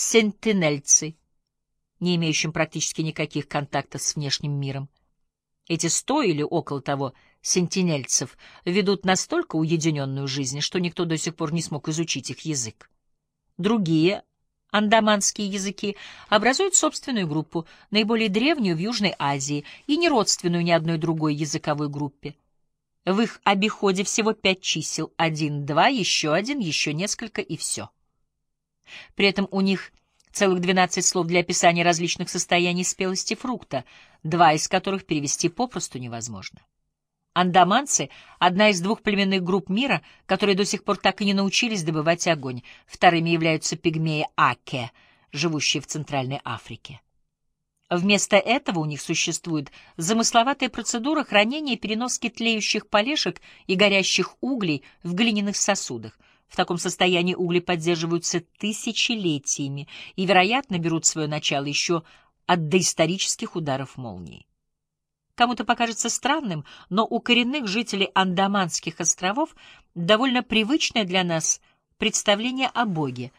сентинельцы, не имеющим практически никаких контактов с внешним миром. Эти сто или около того сентинельцев ведут настолько уединенную жизнь, что никто до сих пор не смог изучить их язык. Другие андаманские языки образуют собственную группу, наиболее древнюю в Южной Азии и не родственную ни одной другой языковой группе. В их обиходе всего пять чисел — один, два, еще один, еще несколько и все. При этом у них целых двенадцать слов для описания различных состояний спелости фрукта, два из которых перевести попросту невозможно. Андаманцы — одна из двух племенных групп мира, которые до сих пор так и не научились добывать огонь. Вторыми являются пигмеи Аке, живущие в Центральной Африке. Вместо этого у них существует замысловатая процедура хранения и переноски тлеющих полешек и горящих углей в глиняных сосудах. В таком состоянии угли поддерживаются тысячелетиями и, вероятно, берут свое начало еще от доисторических ударов молнии. Кому-то покажется странным, но у коренных жителей Андаманских островов довольно привычное для нас представление о Боге.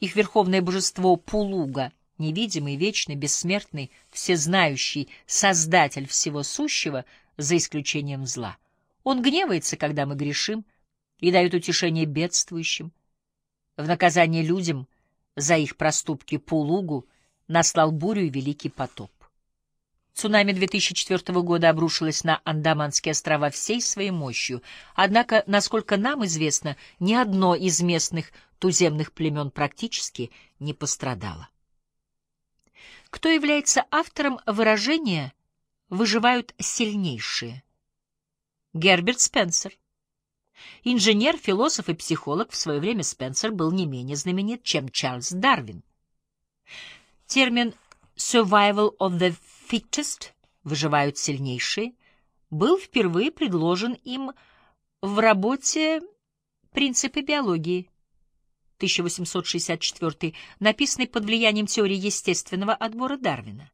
Их верховное божество Пулуга, невидимый, вечный, бессмертный, всезнающий, создатель всего сущего, за исключением зла. Он гневается, когда мы грешим, и дает утешение бедствующим. В наказание людям за их проступки Пулугу наслал бурю и великий потоп. Цунами 2004 года обрушилось на Андаманские острова всей своей мощью. Однако, насколько нам известно, ни одно из местных туземных племен практически не пострадало. Кто является автором выражения «выживают сильнейшие»? Герберт Спенсер. Инженер, философ и психолог в свое время Спенсер был не менее знаменит, чем Чарльз Дарвин. Термин «survival of the fittest, выживают сильнейшие, был впервые предложен им в работе «Принципы биологии» 1864, написанной под влиянием теории естественного отбора Дарвина.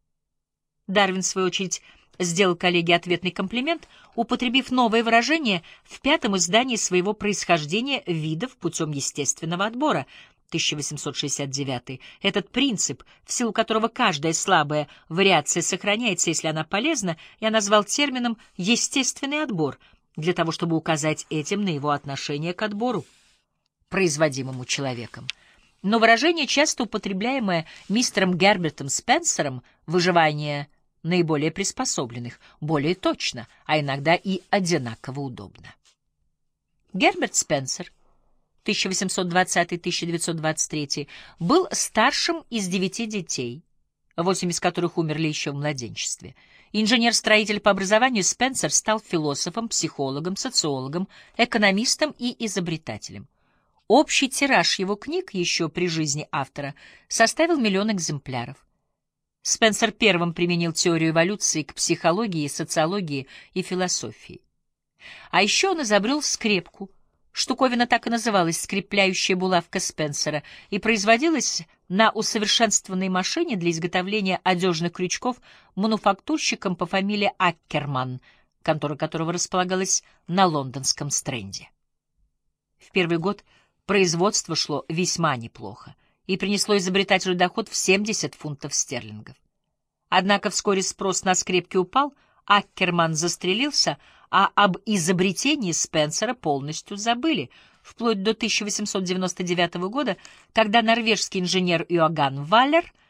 Дарвин, в свою очередь, сделал коллеге ответный комплимент, употребив новое выражение в пятом издании своего происхождения видов путем естественного отбора — 1869. Этот принцип, в силу которого каждая слабая вариация сохраняется, если она полезна, я назвал термином «естественный отбор», для того, чтобы указать этим на его отношение к отбору, производимому человеком. Но выражение, часто употребляемое мистером Гербертом Спенсером «выживание наиболее приспособленных», более точно, а иногда и одинаково удобно. Герберт Спенсер — 1820-1923, был старшим из девяти детей, восемь из которых умерли еще в младенчестве. Инженер-строитель по образованию Спенсер стал философом, психологом, социологом, экономистом и изобретателем. Общий тираж его книг еще при жизни автора составил миллион экземпляров. Спенсер первым применил теорию эволюции к психологии, социологии и философии. А еще он изобрел скрепку — Штуковина так и называлась «скрепляющая булавка Спенсера» и производилась на усовершенствованной машине для изготовления одежных крючков мануфактурщиком по фамилии Аккерман, контора которого располагалась на лондонском стренде. В первый год производство шло весьма неплохо и принесло изобретателю доход в 70 фунтов стерлингов. Однако вскоре спрос на скрепки упал, Аккерман застрелился, а об изобретении Спенсера полностью забыли, вплоть до 1899 года, когда норвежский инженер Иоганн Валлер —